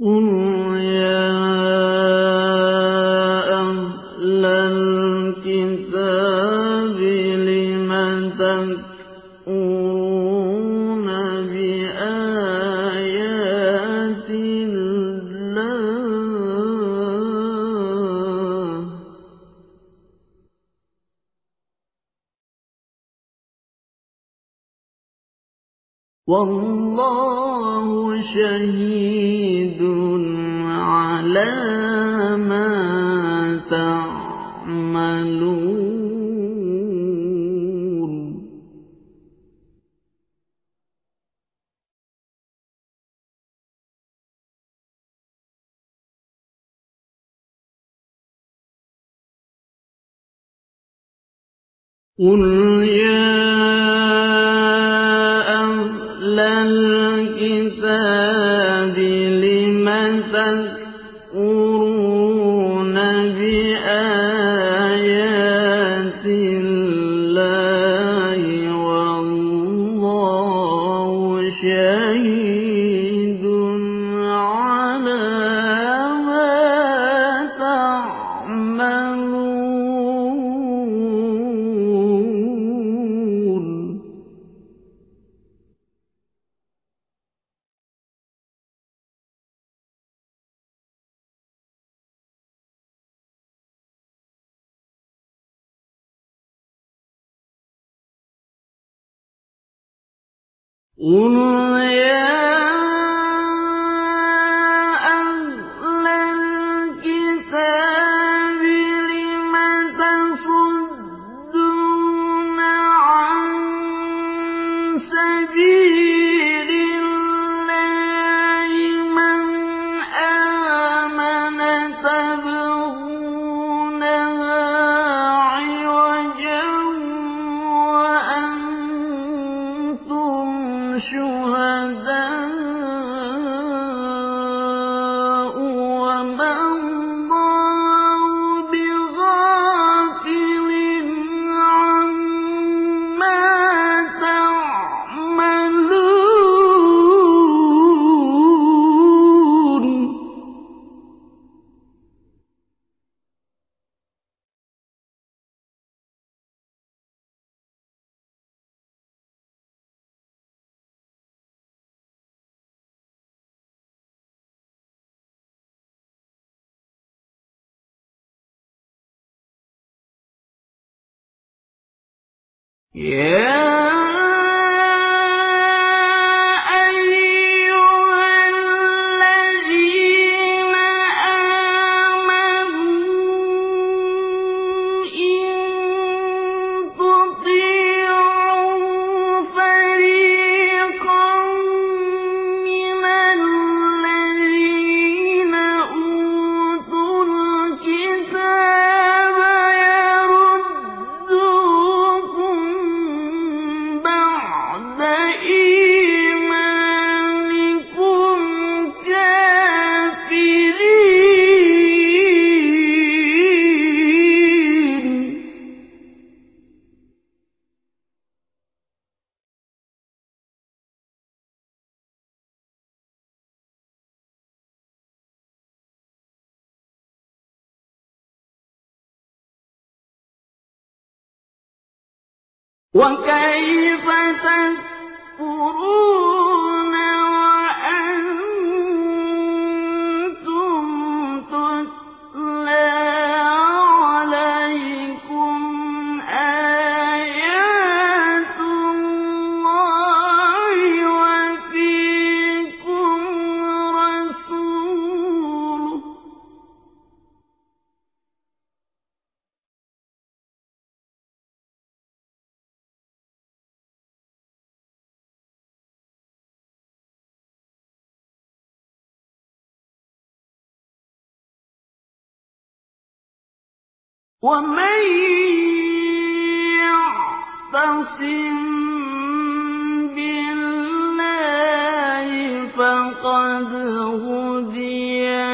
嗯。والله شهيد على ما تعملون. قل يا إن يا Yeah. وكيف ومن يعتصم بالله فقد هدي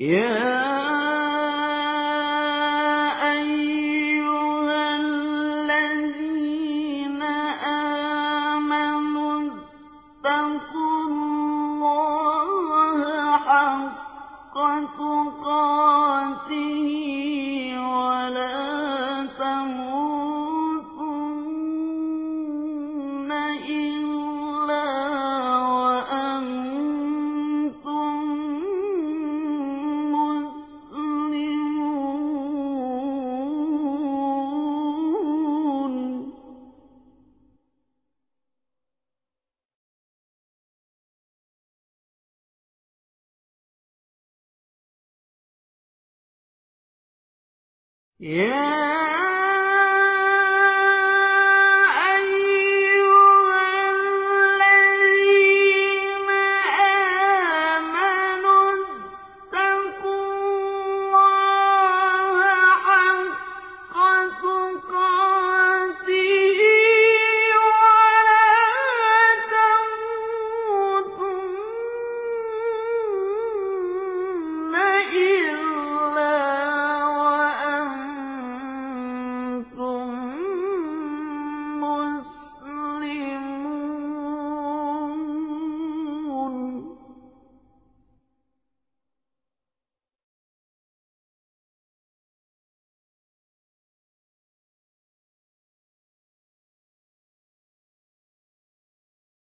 يا أيها الذين آمنوا اتقوا الله حق تقاته يا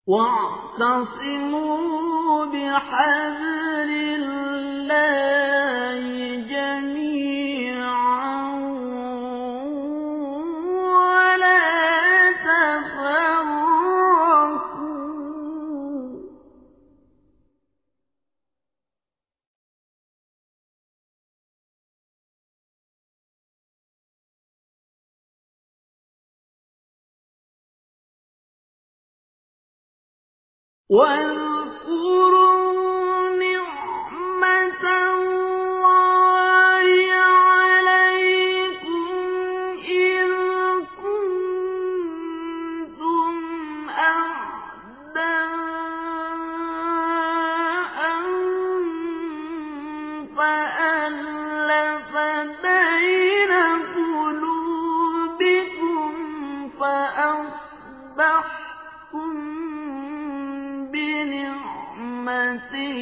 واعتصموا بحبل الله. واذكروا بنعمته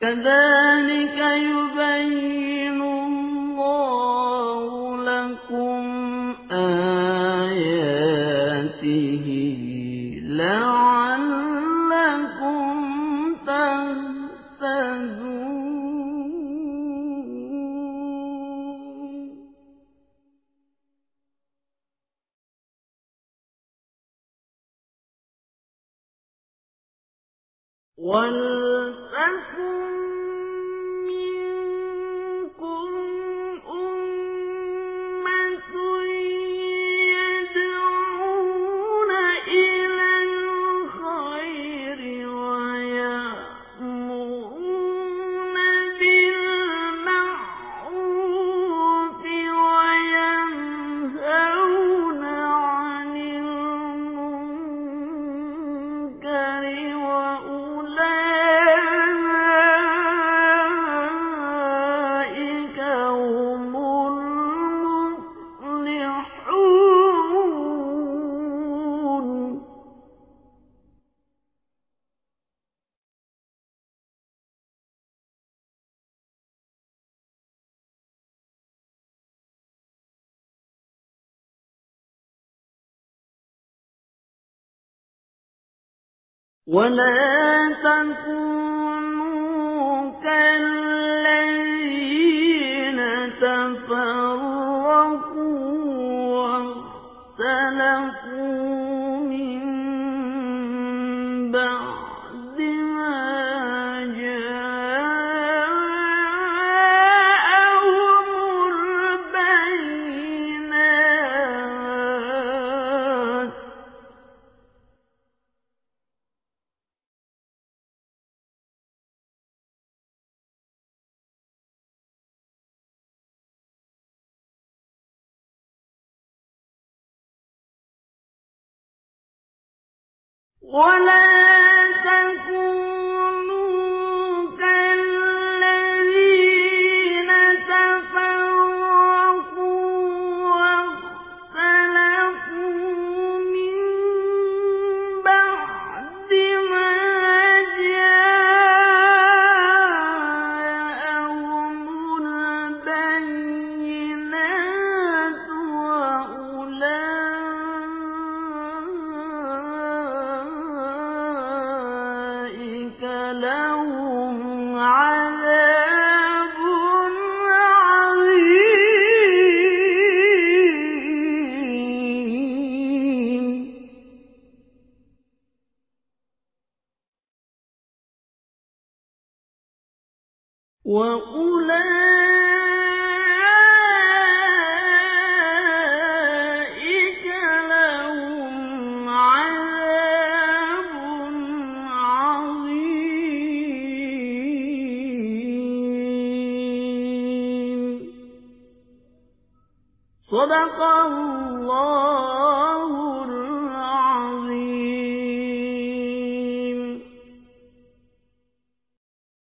كذلك يبين الله لكم آياته لعلكم تهتدون. منكم ولا تكونوا كالذين ولا تكونوا لهم عذاب صدق الله.